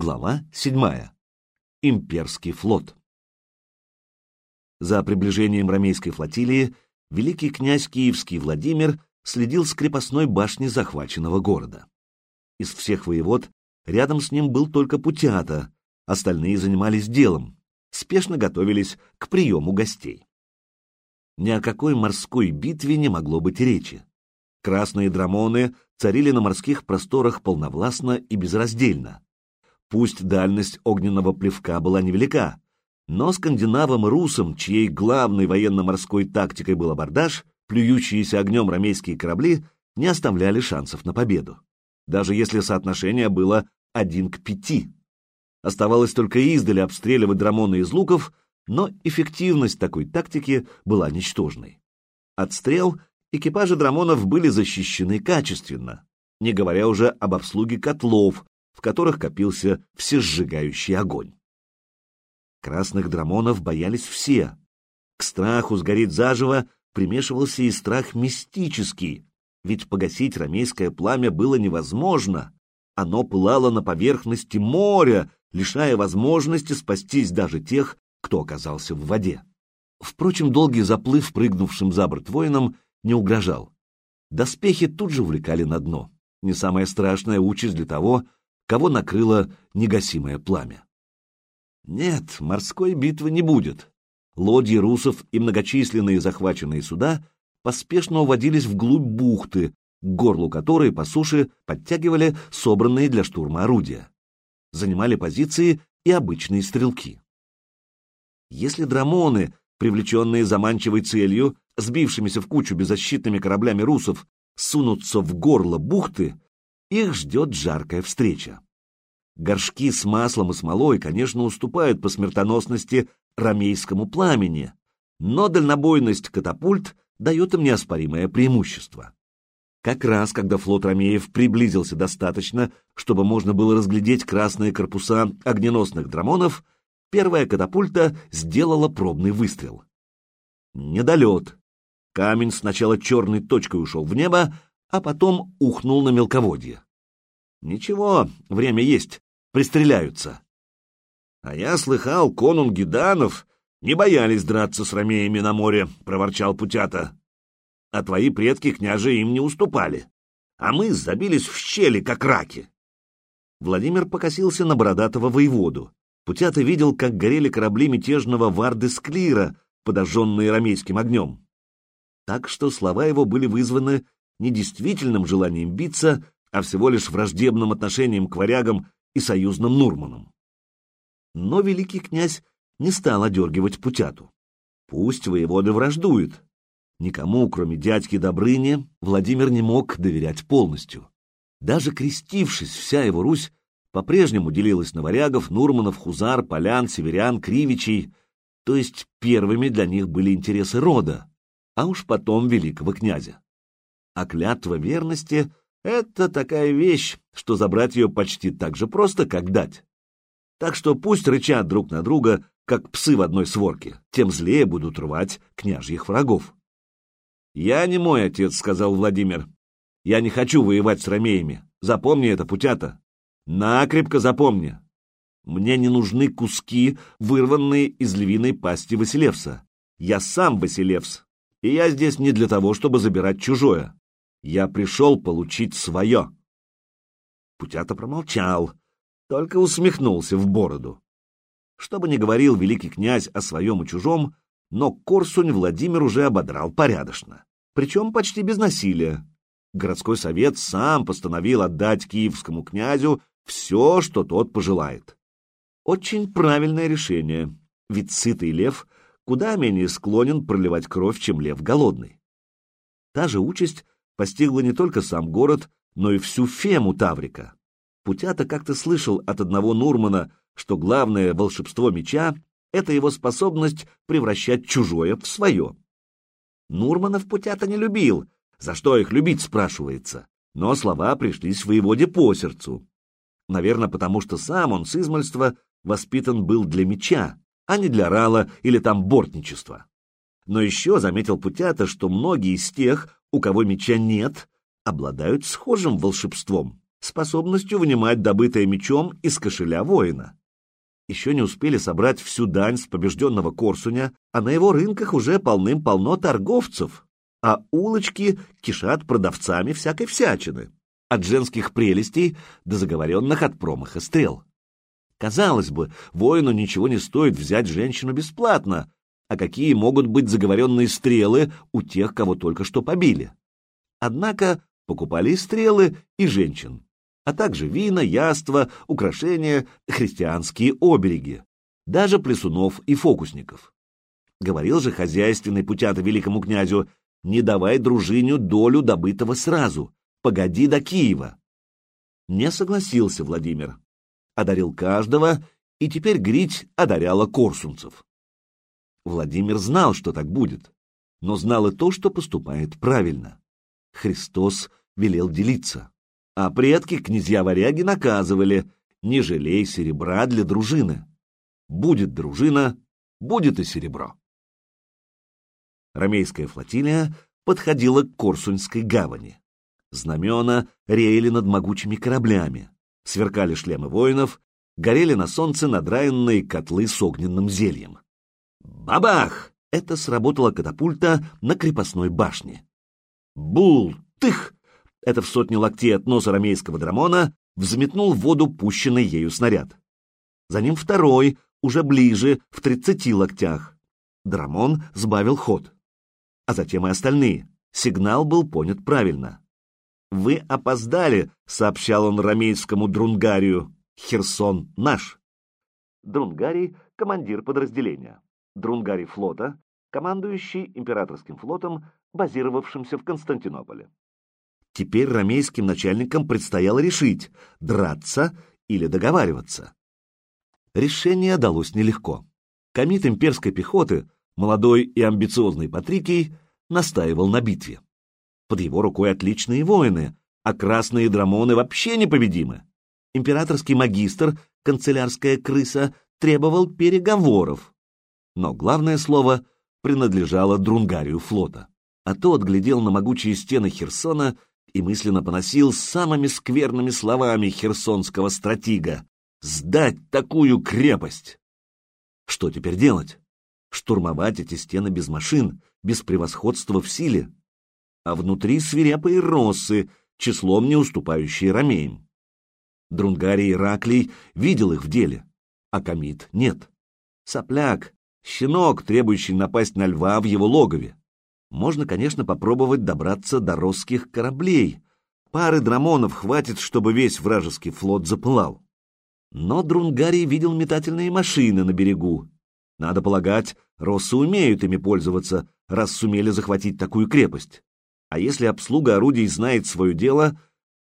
Глава 7. Имперский флот. За приближением ромейской флотилии великий князь Киевский Владимир следил с крепостной башни захваченного города. Из всех воевод рядом с ним был только Путята, остальные занимались делом, спешно готовились к приему гостей. Ни о какой морской битве не могло быть речи. Красные драмоны царили на морских просторах полновластно и безраздельно. Пусть дальность огненного плевка была невелика, но скандинавам и русам, чьей главной военно-морской тактикой был абордаж, плюющиеся огнем ромейские корабли не оставляли шансов на победу, даже если соотношение было один к пяти. Оставалось только издали обстреливать драмоны из луков, но эффективность такой тактики была ничтожной. От стрел экипажи драмонов были защищены качественно, не говоря уже об обслуге котлов, в которых копился всесжигающий огонь. Красных драмонов боялись все. К страху сгореть заживо примешивался и страх мистический, ведь погасить ромейское пламя было невозможно. Оно пылало на поверхности моря, лишая возможности спастись даже тех, кто оказался в воде. Впрочем, долгий заплыв прыгнувшим за борт воинам не угрожал. Доспехи тут же увлекали на дно. Не самая страшная участь для того, кого накрыло негасимое пламя. Нет, морской битвы не будет. Лодьи русов и многочисленные захваченные суда поспешно уводились вглубь бухты, к горлу которой по суше подтягивали собранные для штурма орудия. Занимали позиции и обычные стрелки. Если драмоны, привлеченные заманчивой целью, сбившимися в кучу беззащитными кораблями русов, сунутся в горло бухты, их ждет жаркая встреча. Горшки с маслом и смолой, конечно, уступают по смертоносности ромейскому пламени, но дальнобойность катапульт дает им неоспоримое преимущество. Как раз, когда флот ромеев приблизился достаточно, чтобы можно было разглядеть красные корпуса огненосных драмонов, первая катапульта сделала пробный выстрел. Недолет. Камень сначала черной точкой ушел в небо, а потом ухнул на мелководье. Ничего, время есть, пристреляются. А я слыхал, конунги Данов не боялись драться с ромеями на море, — проворчал Путята. А твои предки, княже, им не уступали. А мы забились в щели, как раки. Владимир покосился на бородатого воеводу. Путята видел, как горели корабли мятежного Варды Склира, подожженные ромейским огнем. Так что слова его были вызваны не действительным желанием биться, а всего лишь враждебным отношением к варягам и союзным Нурманам. Но великий князь не стал одергивать Путяту. Пусть воеводы враждуют. Никому, кроме дядьки Добрыни, Владимир не мог доверять полностью. Даже крестившись, вся его Русь по-прежнему делилась на варягов, Нурманов, Хузар, Полян, Северян, Кривичей, то есть первыми для них были интересы рода, а уж потом великого князя а клятва верности — это такая вещь, что забрать ее почти так же просто, как дать. Так что пусть рычат друг на друга, как псы в одной сворке, тем злее будут рвать княжьих врагов. «Я не мой отец», — сказал Владимир. «Я не хочу воевать с ромеями. Запомни это, путята. Накрепко запомни. Мне не нужны куски, вырванные из львиной пасти Василевса. Я сам Василевс, и я здесь не для того, чтобы забирать чужое. Я пришел получить свое. Путята промолчал, только усмехнулся в бороду. Что бы ни говорил великий князь о своем и чужом, но Корсунь Владимир уже ободрал порядочно, причем почти без насилия. Городской совет сам постановил отдать киевскому князю все, что тот пожелает. Очень правильное решение, ведь сытый лев куда менее склонен проливать кровь, чем лев голодный. Та же участь постигла не только сам город, но и всю фему Таврика. Путята как-то слышал от одного Нурмана, что главное волшебство меча — это его способность превращать чужое в свое. Нурманов Путята не любил, за что их любить, спрашивается, но слова пришлись воеводе по сердцу. Наверное, потому что сам он с измальства воспитан был для меча, а не для рала или там бортничества. Но еще заметил Путята, что многие из тех, у кого меча нет, обладают схожим волшебством, способностью вынимать добытое мечом из кошеля воина. Еще не успели собрать всю дань с побежденного Корсуня, а на его рынках уже полным-полно торговцев, а улочки кишат продавцами всякой всячины, от женских прелестей до заговоренных от промаха стрел. Казалось бы, воину ничего не стоит взять женщину бесплатно, а какие могут быть заговоренные стрелы у тех, кого только что побили. Однако покупали и стрелы, и женщин, а также вина, яства, украшения, христианские обереги, даже плесунов и фокусников. Говорил же хозяйственный путята великому князю, не давай дружиню долю добытого сразу, погоди до Киева. Не согласился Владимир. Одарил каждого, и теперь Грить одаряла корсунцев. Владимир знал, что так будет, но знал и то, что поступает правильно. Христос велел делиться, а предки князья-варяги наказывали «не жалей серебра для дружины». Будет дружина, будет и серебро. Ромейская флотилия подходила к Корсуньской гавани. Знамена реяли над могучими кораблями, сверкали шлемы воинов, горели на солнце надраенные котлы с огненным зельем. Бабах! Это сработала катапульта на крепостной башне. Бул! Тых! Это в сотни локтей от носа ромейского драмона взметнул в воду пущенный ею снаряд. За ним второй, уже ближе, в тридцати локтях. Драмон сбавил ход. А затем и остальные. Сигнал был понят правильно. «Вы опоздали», — сообщал он ромейскому Друнгарию. «Херсон наш». Друнгарий — командир подразделения. Друнгарий флота, командующий императорским флотом, базировавшимся в Константинополе. Теперь ромейским начальникам предстояло решить, драться или договариваться. Решение далось нелегко. Комит имперской пехоты, молодой и амбициозный Патрикий, настаивал на битве. Под его рукой отличные воины, а красные драмоны вообще непобедимы. Императорский магистр, канцелярская крыса, требовал переговоров. Но главное слово принадлежало Друнгарию флота. А тот глядел на могучие стены Херсона и мысленно поносил самыми скверными словами херсонского стратега «Сдать такую крепость!» Что теперь делать? Штурмовать эти стены без машин, без превосходства в силе? а внутри свирепые россы, числом не уступающие ромеям. Друнгарий Ираклий видел их в деле, а Камит нет. Сопляк, щенок, требующий напасть на льва в его логове. Можно, конечно, попробовать добраться до росских кораблей. Пары драмонов хватит, чтобы весь вражеский флот запылал. Но Друнгарий видел метательные машины на берегу. Надо полагать, россы умеют ими пользоваться, раз сумели захватить такую крепость а если обслуга орудий знает свое дело,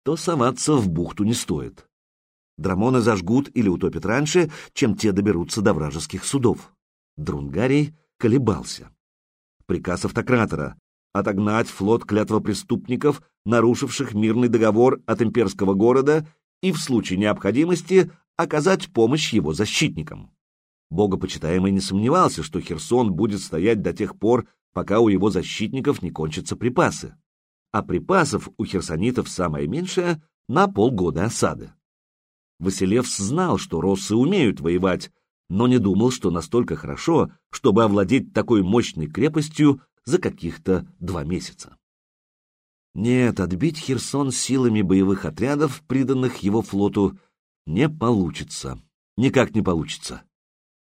то соваться в бухту не стоит. Драмоны зажгут или утопят раньше, чем те доберутся до вражеских судов. Друнгарий колебался. Приказ автократора — отогнать флот клятвопреступников, нарушивших мирный договор от имперского города, и в случае необходимости оказать помощь его защитникам. Богопочитаемый не сомневался, что Херсон будет стоять до тех пор, пока у его защитников не кончатся припасы. А припасов у херсонитов самое меньшее — на полгода осады. Василевс знал, что россы умеют воевать, но не думал, что настолько хорошо, чтобы овладеть такой мощной крепостью за каких-то два месяца. Нет, отбить Херсон силами боевых отрядов, приданных его флоту, не получится. Никак не получится.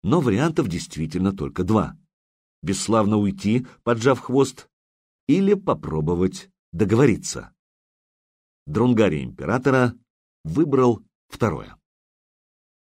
Но вариантов действительно только два бесславно уйти, поджав хвост, или попробовать договориться. Друнгарий императора выбрал второе.